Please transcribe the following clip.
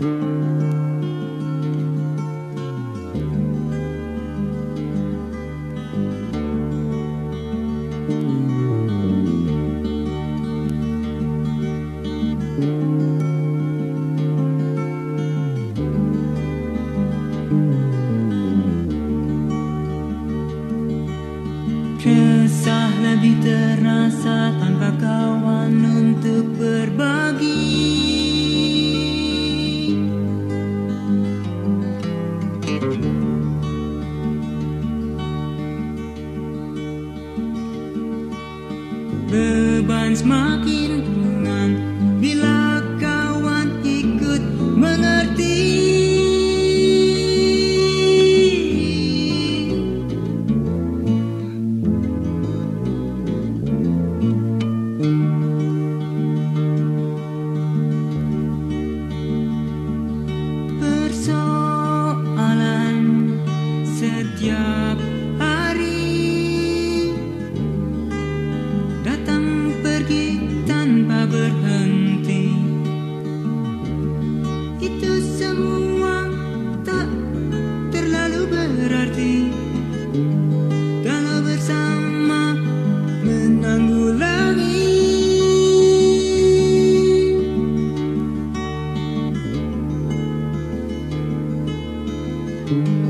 Kisah lebih terasa tanpa kawan untuk. finds my. Mm-hmm.